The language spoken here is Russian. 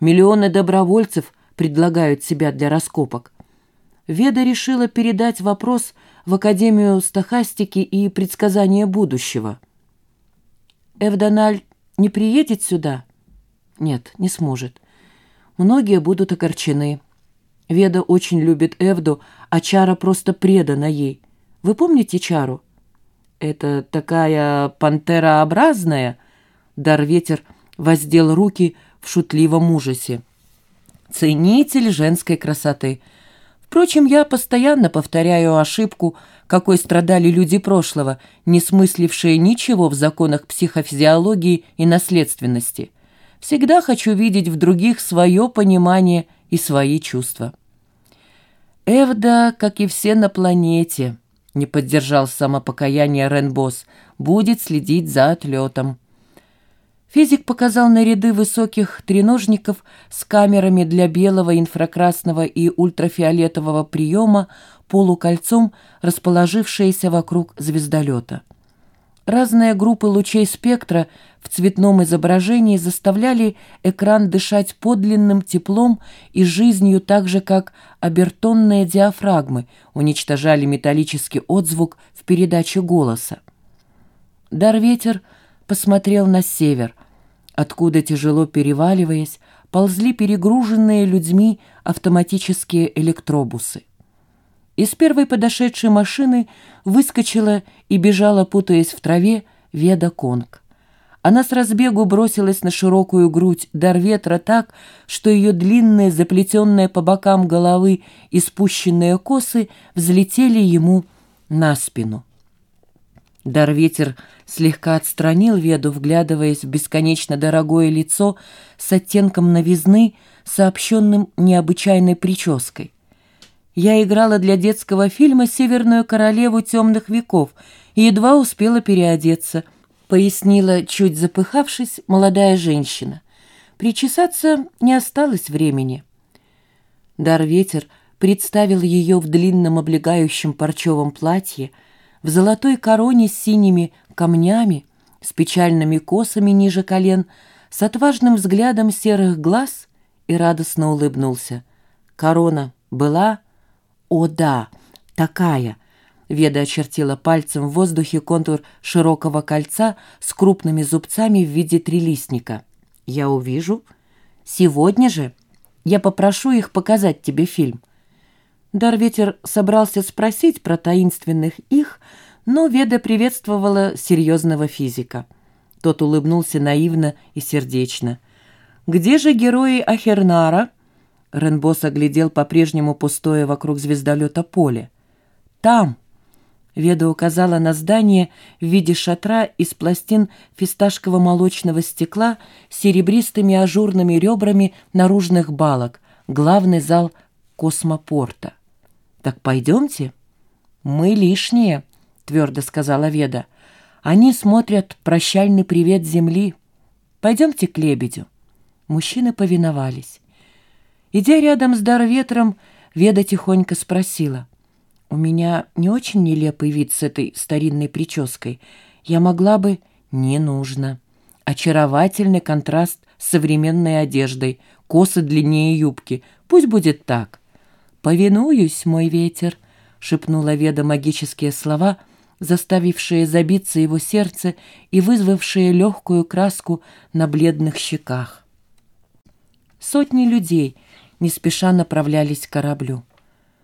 Миллионы добровольцев предлагают себя для раскопок. Веда решила передать вопрос в Академию стахастики и предсказания будущего. Эвдональ не приедет сюда? Нет, не сможет. Многие будут огорчены. Веда очень любит Эвду, а Чара просто предана ей. Вы помните Чару? Это такая пантерообразная? Дарветер воздел руки в шутливом ужасе. Ценитель женской красоты. Впрочем, я постоянно повторяю ошибку, какой страдали люди прошлого, не смыслившие ничего в законах психофизиологии и наследственности. Всегда хочу видеть в других свое понимание и свои чувства. Эвда, как и все на планете, не поддержал самопокаяние Ренбос, будет следить за отлетом. Физик показал на ряды высоких треножников с камерами для белого, инфракрасного и ультрафиолетового приема полукольцом, расположившиеся вокруг звездолета. Разные группы лучей спектра в цветном изображении заставляли экран дышать подлинным теплом и жизнью так же, как обертонные диафрагмы уничтожали металлический отзвук в передаче голоса. Дарветер посмотрел на север, откуда, тяжело переваливаясь, ползли перегруженные людьми автоматические электробусы. Из первой подошедшей машины выскочила и бежала, путаясь в траве, Веда Конг. Она с разбегу бросилась на широкую грудь дар ветра так, что ее длинные, заплетенные по бокам головы и спущенные косы взлетели ему на спину. Дарветер слегка отстранил Веду, вглядываясь в бесконечно дорогое лицо с оттенком новизны, сообщенным необычайной прической. Я играла для детского фильма «Северную королеву темных веков» и едва успела переодеться, пояснила, чуть запыхавшись, молодая женщина. Причесаться не осталось времени. Дар-ветер представил ее в длинном облегающем парчевом платье, в золотой короне с синими камнями, с печальными косами ниже колен, с отважным взглядом серых глаз и радостно улыбнулся. Корона была «О да, такая!» Веда очертила пальцем в воздухе контур широкого кольца с крупными зубцами в виде трилистника. «Я увижу. Сегодня же я попрошу их показать тебе фильм». Дарветер собрался спросить про таинственных их, но Веда приветствовала серьезного физика. Тот улыбнулся наивно и сердечно. «Где же герои Ахернара?» Ренбос оглядел по-прежнему пустое вокруг звездолета поле. «Там!» Веда указала на здание в виде шатра из пластин фисташково-молочного стекла с серебристыми ажурными ребрами наружных балок, главный зал космопорта. «Так пойдемте?» «Мы лишние», — твердо сказала Веда. «Они смотрят прощальный привет Земли. Пойдемте к лебедю». Мужчины повиновались. Идя рядом с Дарветром, Веда тихонько спросила. «У меня не очень нелепый вид с этой старинной прической. Я могла бы...» «Не нужно. Очаровательный контраст с современной одеждой, косы длиннее юбки. Пусть будет так». «Повинуюсь, мой ветер», — шепнула Веда магические слова, заставившие забиться его сердце и вызвавшие легкую краску на бледных щеках. Сотни людей — не спеша направлялись к кораблю.